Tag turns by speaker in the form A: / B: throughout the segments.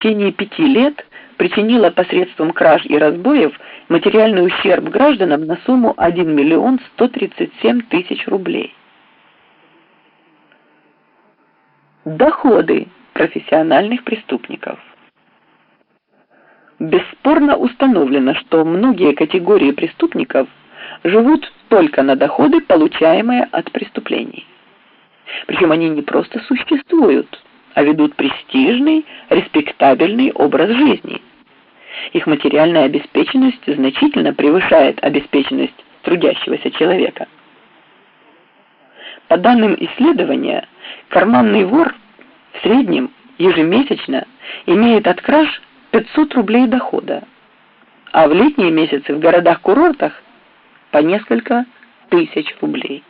A: течение пяти лет причинила посредством краж и разбоев материальный ущерб гражданам на сумму 1 миллион 137 тысяч рублей. Доходы профессиональных преступников. Бесспорно установлено, что многие категории преступников живут только на доходы, получаемые от преступлений. Причем они не просто существуют, а ведут престижный, респектабельный образ жизни. Их материальная обеспеченность значительно превышает обеспеченность трудящегося человека. По данным исследования, карманный вор в среднем ежемесячно имеет от краж 500 рублей дохода, а в летние месяцы в городах-курортах по несколько тысяч рублей.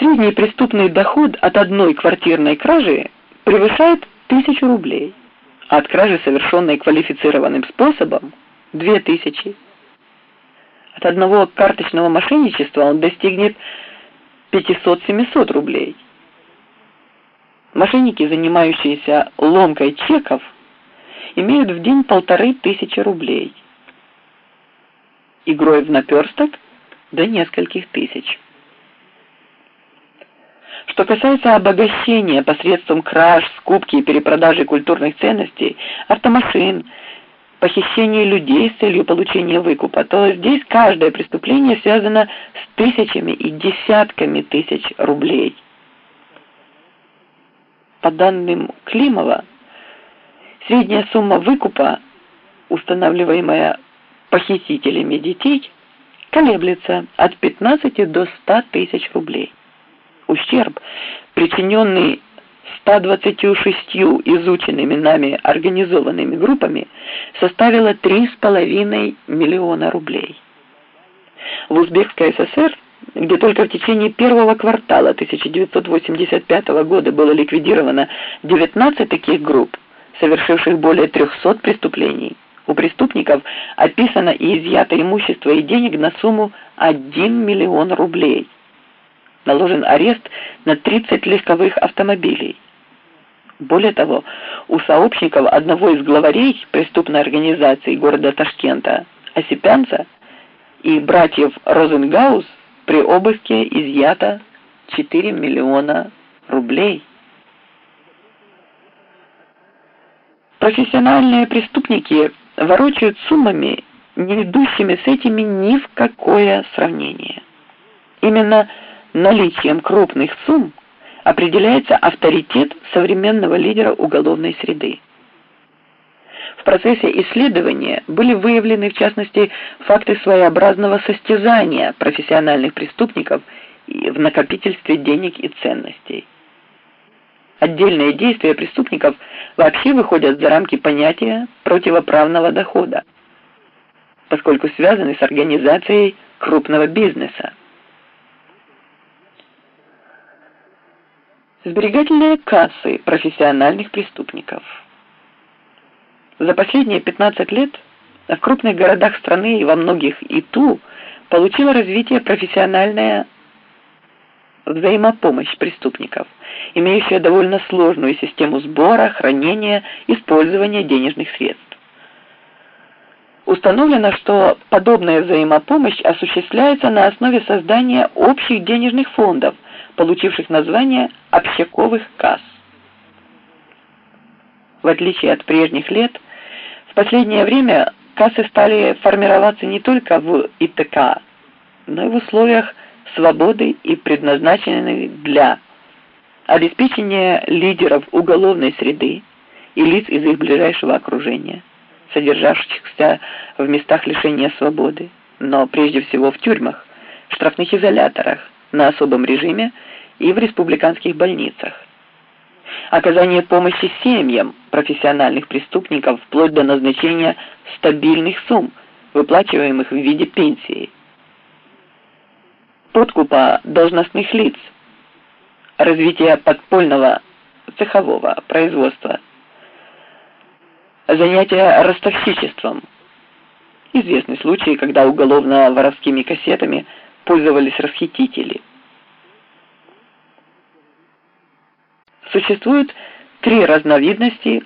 A: Средний преступный доход от одной квартирной кражи превышает тысячу рублей, а от кражи, совершенной квалифицированным способом, две тысячи. От одного карточного мошенничества он достигнет 500-700 рублей. Мошенники, занимающиеся ломкой чеков, имеют в день полторы тысячи рублей. Игрой в наперсток до нескольких тысяч. Что касается обогащения посредством краж, скупки и перепродажи культурных ценностей, автомашин, похищения людей с целью получения выкупа, то здесь каждое преступление связано с тысячами и десятками тысяч рублей. По данным Климова, средняя сумма выкупа, устанавливаемая похитителями детей, колеблется от 15 до 100 тысяч рублей ущерб, причиненный 126 изученными нами организованными группами, составила 3,5 миллиона рублей. В Узбекской ССР, где только в течение первого квартала 1985 года было ликвидировано 19 таких групп, совершивших более 300 преступлений, у преступников описано и изъято имущество и денег на сумму 1 миллион рублей – наложен арест на 30 легковых автомобилей. Более того, у сообщников одного из главарей преступной организации города Ташкента, Осипянца, и братьев Розенгаус при обыске изъято 4 миллиона рублей. Профессиональные преступники ворочают суммами, не идущими с этими ни в какое сравнение. Именно наличием крупных сумм определяется авторитет современного лидера уголовной среды. В процессе исследования были выявлены, в частности, факты своеобразного состязания профессиональных преступников в накопительстве денег и ценностей. Отдельные действия преступников вообще выходят за рамки понятия противоправного дохода, поскольку связаны с организацией крупного бизнеса. Сберегательные кассы профессиональных преступников. За последние 15 лет в крупных городах страны и во многих ИТУ получила развитие профессиональная взаимопомощь преступников, имеющая довольно сложную систему сбора, хранения, использования денежных средств. Установлено, что подобная взаимопомощь осуществляется на основе создания общих денежных фондов – получивших название общаковых касс. В отличие от прежних лет, в последнее время кассы стали формироваться не только в ИТК, но и в условиях свободы и предназначены для обеспечения лидеров уголовной среды и лиц из их ближайшего окружения, содержащихся в местах лишения свободы, но прежде всего в тюрьмах, штрафных изоляторах, на особом режиме и в республиканских больницах. Оказание помощи семьям профессиональных преступников вплоть до назначения стабильных сумм, выплачиваемых в виде пенсии. Подкупа должностных лиц. Развитие подпольного цехового производства. Занятие ростовщичеством. Известны случаи, когда уголовно-воровскими кассетами пользовались расхитители. Существует три разновидности